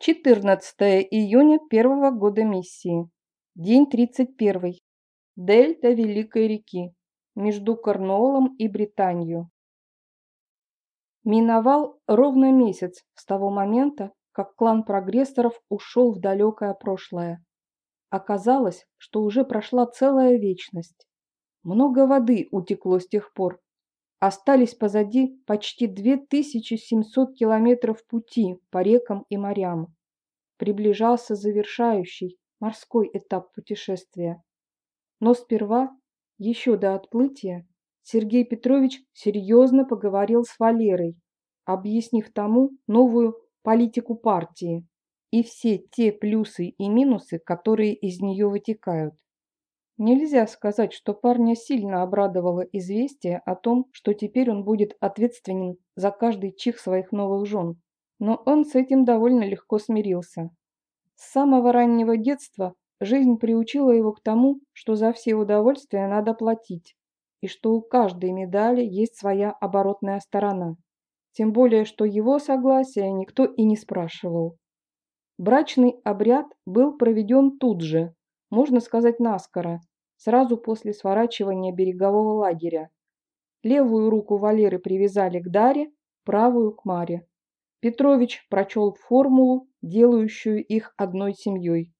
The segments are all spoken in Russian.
14 июня первого года миссии. День 31. Дельта Великой реки. Между Корнуоллом и Британией. Миновал ровно месяц с того момента, как клан прогрессоров ушел в далекое прошлое. Оказалось, что уже прошла целая вечность. Много воды утекло с тех пор, Остались позади почти 2700 километров пути по рекам и морям. Приближался завершающий морской этап путешествия. Но сперва, еще до отплытия, Сергей Петрович серьезно поговорил с Валерой, объяснив тому новую политику партии и все те плюсы и минусы, которые из нее вытекают. Нельзя сказать, что парня сильно обрадовало известие о том, что теперь он будет ответственен за каждый чих своих новых жен. Но он с этим довольно легко смирился. С самого раннего детства жизнь приучила его к тому, что за все удовольствия надо платить, и что у каждой медали есть своя оборотная сторона. Тем более, что его согласия никто и не спрашивал. Брачный обряд был проведен тут же, можно сказать наскоро, сразу после сворачивания берегового лагеря. Левую руку Валеры привязали к Даре, правую к Маре. Петрович прочел формулу, делающую их одной семьей.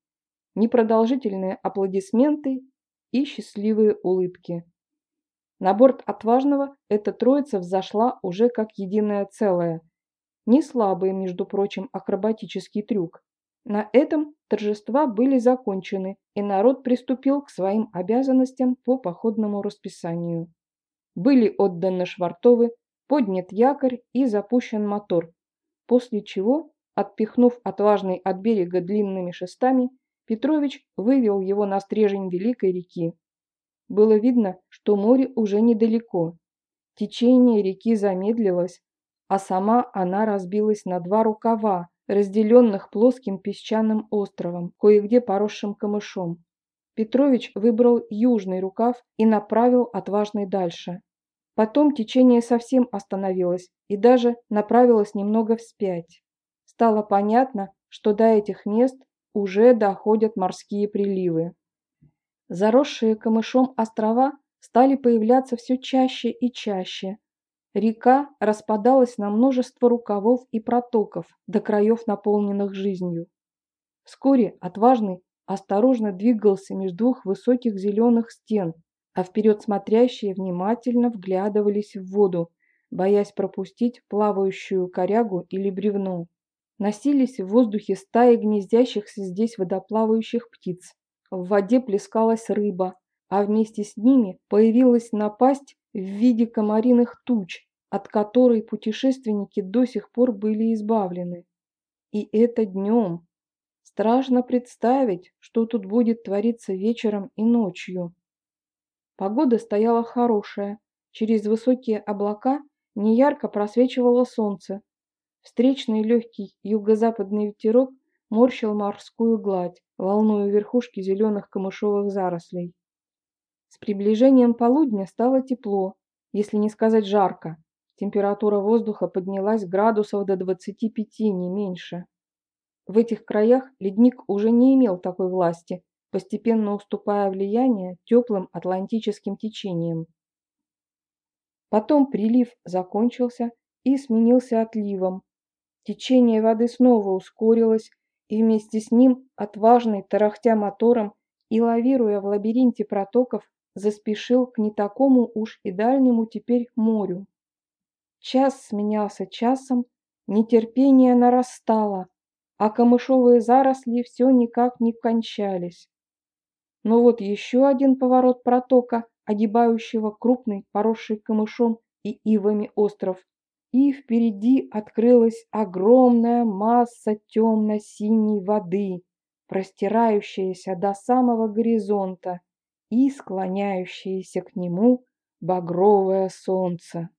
Непродолжительные аплодисменты и счастливые улыбки. На борт отважного эта троица взошла уже как единое целое. Не слабый, между прочим, акробатический трюк. На этом торжества были закончены, и народ приступил к своим обязанностям по походному расписанию. Были отданы швартовы, поднят якорь и запущен мотор, после чего, отпихнув отважный от берега длинными шестами, Петрович вывел его на стрежень Великой реки. Было видно, что море уже недалеко. Течение реки замедлилось, а сама она разбилась на два рукава, разделенных плоским песчаным островом, кое-где поросшим камышом. Петрович выбрал южный рукав и направил отважный дальше. Потом течение совсем остановилось и даже направилось немного вспять. Стало понятно, что до этих мест уже доходят морские приливы. Заросшие камышом острова стали появляться все чаще и чаще, Река распадалась на множество рукавов и протоков, до краев наполненных жизнью. Вскоре отважный осторожно двигался между двух высоких зеленых стен, а вперед смотрящие внимательно вглядывались в воду, боясь пропустить плавающую корягу или бревно. Носились в воздухе стаи гнездящихся здесь водоплавающих птиц. В воде плескалась рыба, а вместе с ними появилась напасть в виде комариных туч, от которой путешественники до сих пор были избавлены. И это днем. Страшно представить, что тут будет твориться вечером и ночью. Погода стояла хорошая. Через высокие облака неярко просвечивало солнце. Встречный легкий юго-западный ветерок морщил морскую гладь, волнуя верхушки зеленых камышовых зарослей. С приближением полудня стало тепло, если не сказать жарко. Температура воздуха поднялась градусов до 25, не меньше. В этих краях ледник уже не имел такой власти, постепенно уступая влияние теплым атлантическим течениям. Потом прилив закончился и сменился отливом. Течение воды снова ускорилось, и вместе с ним, отважный, тарахтя мотором и лавируя в лабиринте протоков, заспешил к не такому уж и дальнему теперь морю. Час сменялся часом, нетерпение нарастало, а камышовые заросли все никак не кончались. Но вот еще один поворот протока, огибающего крупный, поросший камышом и ивами остров, и впереди открылась огромная масса темно-синей воды, простирающаяся до самого горизонта и склоняющееся к нему багровое солнце.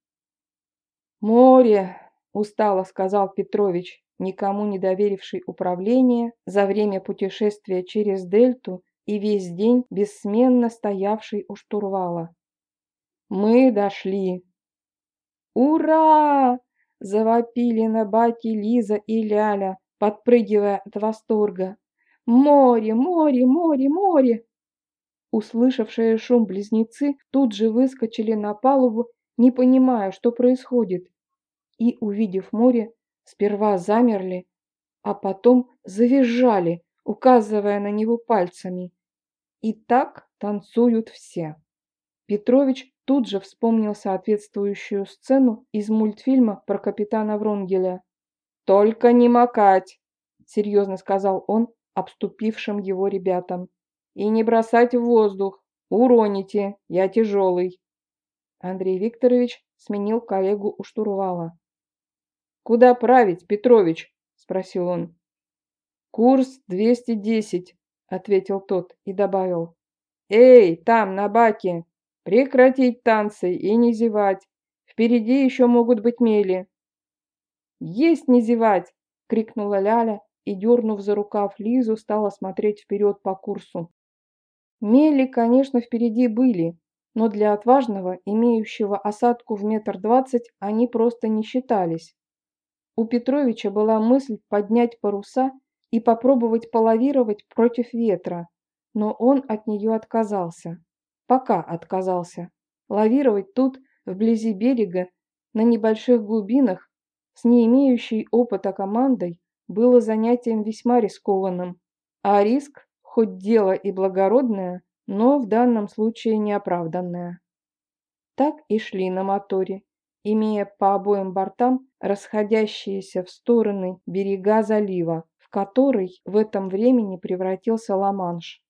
«Море!» – устало сказал Петрович, никому не доверивший управление за время путешествия через дельту и весь день бессменно стоявший у штурвала. «Мы дошли!» «Ура!» – завопили на баке Лиза и Ляля, подпрыгивая от восторга. «Море, море, море, море!» Услышавшие шум близнецы тут же выскочили на палубу, не понимая, что происходит, и, увидев море, сперва замерли, а потом завизжали, указывая на него пальцами. И так танцуют все. Петрович тут же вспомнил соответствующую сцену из мультфильма про капитана Врунгеля. «Только не макать!» – серьезно сказал он обступившим его ребятам. «И не бросать в воздух! Уроните! Я тяжелый!» Андрей Викторович сменил коллегу у штурвала. «Куда править, Петрович?» – спросил он. «Курс 210», – ответил тот и добавил. «Эй, там, на баке! Прекратить танцы и не зевать! Впереди еще могут быть мели!» «Есть не зевать!» – крикнула Ляля и, дернув за рукав Лизу, стала смотреть вперед по курсу. Мели, конечно, впереди были, но для отважного, имеющего осадку в метр двадцать, они просто не считались. У Петровича была мысль поднять паруса и попробовать полавировать против ветра, но он от нее отказался. Пока отказался. Лавировать тут, вблизи берега, на небольших глубинах, с не имеющей опыта командой, было занятием весьма рискованным, а риск, хоть дело и благородное, но в данном случае неоправданное. Так и шли на моторе, имея по обоим бортам расходящиеся в стороны берега залива, в который в этом времени превратился Ла-Манш.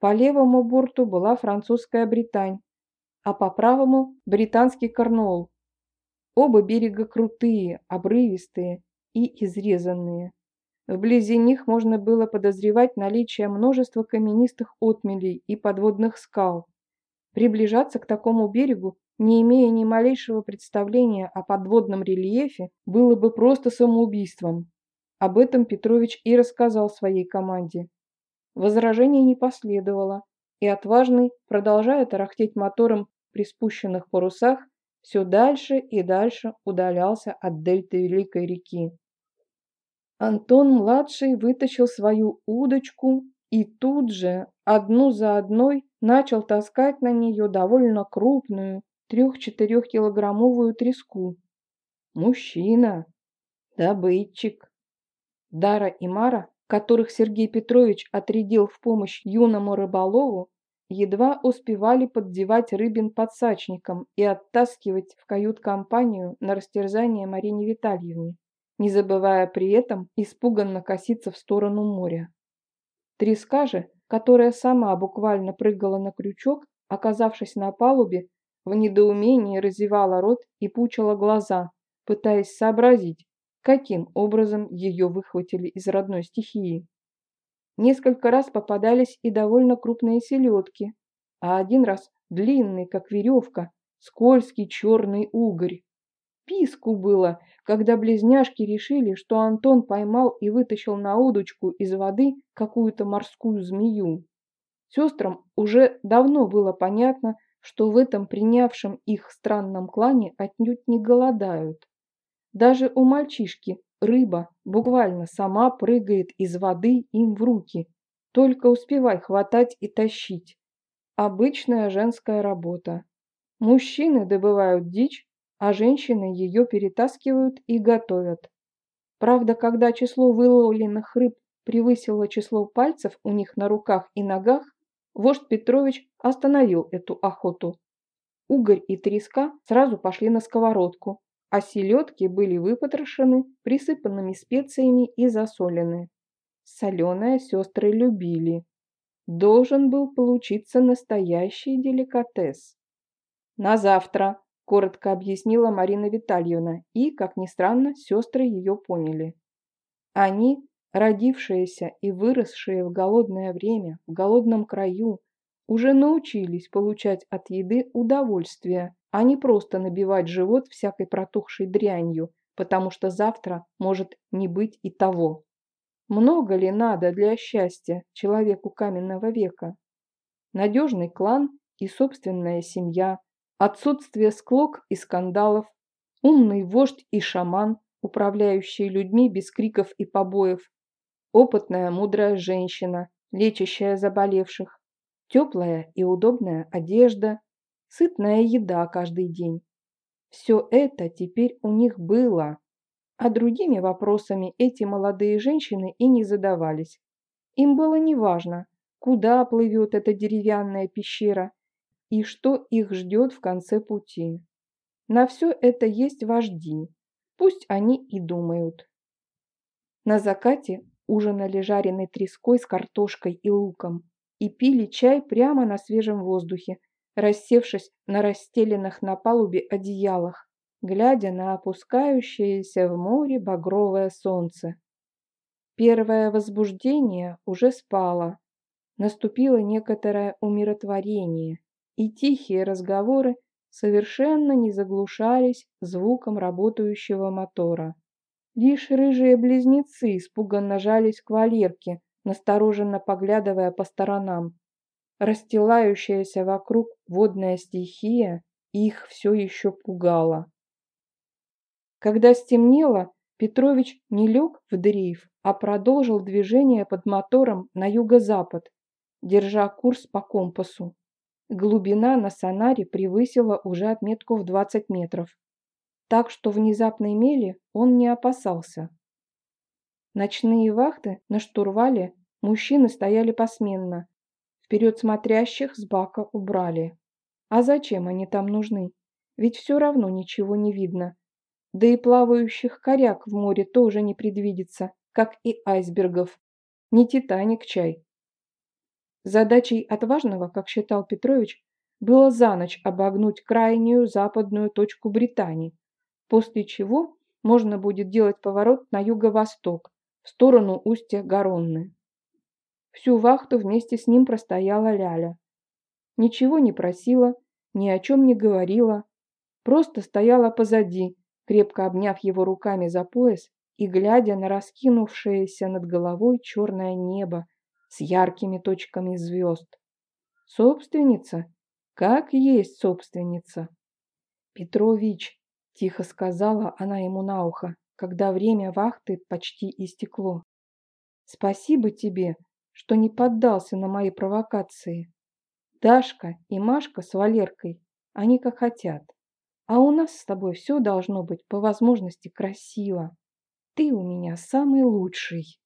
По левому борту была французская Британь, а по правому – британский Корнуолл. Оба берега крутые, обрывистые и изрезанные. Вблизи них можно было подозревать наличие множества каменистых отмелей и подводных скал. Приближаться к такому берегу, не имея ни малейшего представления о подводном рельефе, было бы просто самоубийством. Об этом Петрович и рассказал своей команде. Возражений не последовало, и отважный, продолжая тарахтеть мотором при спущенных парусах, все дальше и дальше удалялся от дельты Великой реки. Антон-младший вытащил свою удочку и тут же, одну за одной, начал таскать на нее довольно крупную, трех-четырехкилограммовую треску. Мужчина, добытчик. Дара и Мара, которых Сергей Петрович отрядил в помощь юному рыболову, едва успевали поддевать рыбин подсачником и оттаскивать в кают-компанию на растерзание Марине Витальевне не забывая при этом испуганно коситься в сторону моря. Треска же, которая сама буквально прыгала на крючок, оказавшись на палубе, в недоумении разевала рот и пучила глаза, пытаясь сообразить, каким образом ее выхватили из родной стихии. Несколько раз попадались и довольно крупные селедки, а один раз длинный, как веревка, скользкий черный угорь. Писку было, когда близняшки решили, что Антон поймал и вытащил на удочку из воды какую-то морскую змею. Сестрам уже давно было понятно, что в этом принявшем их странном клане отнюдь не голодают. Даже у мальчишки рыба буквально сама прыгает из воды им в руки. Только успевай хватать и тащить. Обычная женская работа. Мужчины добывают дичь, а женщины ее перетаскивают и готовят. Правда, когда число выловленных рыб превысило число пальцев у них на руках и ногах, вождь Петрович остановил эту охоту. Угорь и треска сразу пошли на сковородку, а селедки были выпотрошены, присыпанными специями и засолены. Соленое сестры любили. Должен был получиться настоящий деликатес. «На завтра!» – коротко объяснила Марина Витальевна, и, как ни странно, сестры ее поняли. Они, родившиеся и выросшие в голодное время, в голодном краю, уже научились получать от еды удовольствие, а не просто набивать живот всякой протухшей дрянью, потому что завтра может не быть и того. Много ли надо для счастья человеку каменного века? Надежный клан и собственная семья, Отсутствие склок и скандалов, умный вождь и шаман, управляющая людьми без криков и побоев, опытная мудрая женщина, лечащая заболевших, теплая и удобная одежда, сытная еда каждый день. Все это теперь у них было, а другими вопросами эти молодые женщины и не задавались. Им было неважно, куда плывет эта деревянная пещера и что их ждет в конце пути. На все это есть вожди, пусть они и думают. На закате ужинали жареной треской с картошкой и луком и пили чай прямо на свежем воздухе, рассевшись на расстеленных на палубе одеялах, глядя на опускающееся в море багровое солнце. Первое возбуждение уже спало. Наступило некоторое умиротворение, и тихие разговоры совершенно не заглушались звуком работающего мотора. Лишь рыжие близнецы испуганно жались к Валерке, настороженно поглядывая по сторонам. Расстилающаяся вокруг водная стихия их все еще пугала. Когда стемнело, Петрович не лег в дрейф, а продолжил движение под мотором на юго-запад, держа курс по компасу. Глубина на сонаре превысила уже отметку в 20 метров так что внезапной мели он не опасался. Ночные вахты на штурвале мужчины стояли посменно. Вперед смотрящих с бака убрали. А зачем они там нужны? Ведь все равно ничего не видно. Да и плавающих коряк в море тоже не предвидится, как и айсбергов. Не Титаник чай. Задачей отважного, как считал Петрович, было за ночь обогнуть крайнюю западную точку Британии, после чего можно будет делать поворот на юго-восток, в сторону устья Гаронны. Всю вахту вместе с ним простояла Ляля. Ничего не просила, ни о чем не говорила, просто стояла позади, крепко обняв его руками за пояс и глядя на раскинувшееся над головой черное небо с яркими точками звезд. Собственница? Как есть собственница? Петрович, Тихо сказала она ему на ухо, когда время вахты почти истекло. «Спасибо тебе, что не поддался на мои провокации. Дашка и Машка с Валеркой, они как хотят. А у нас с тобой все должно быть по возможности красиво. Ты у меня самый лучший».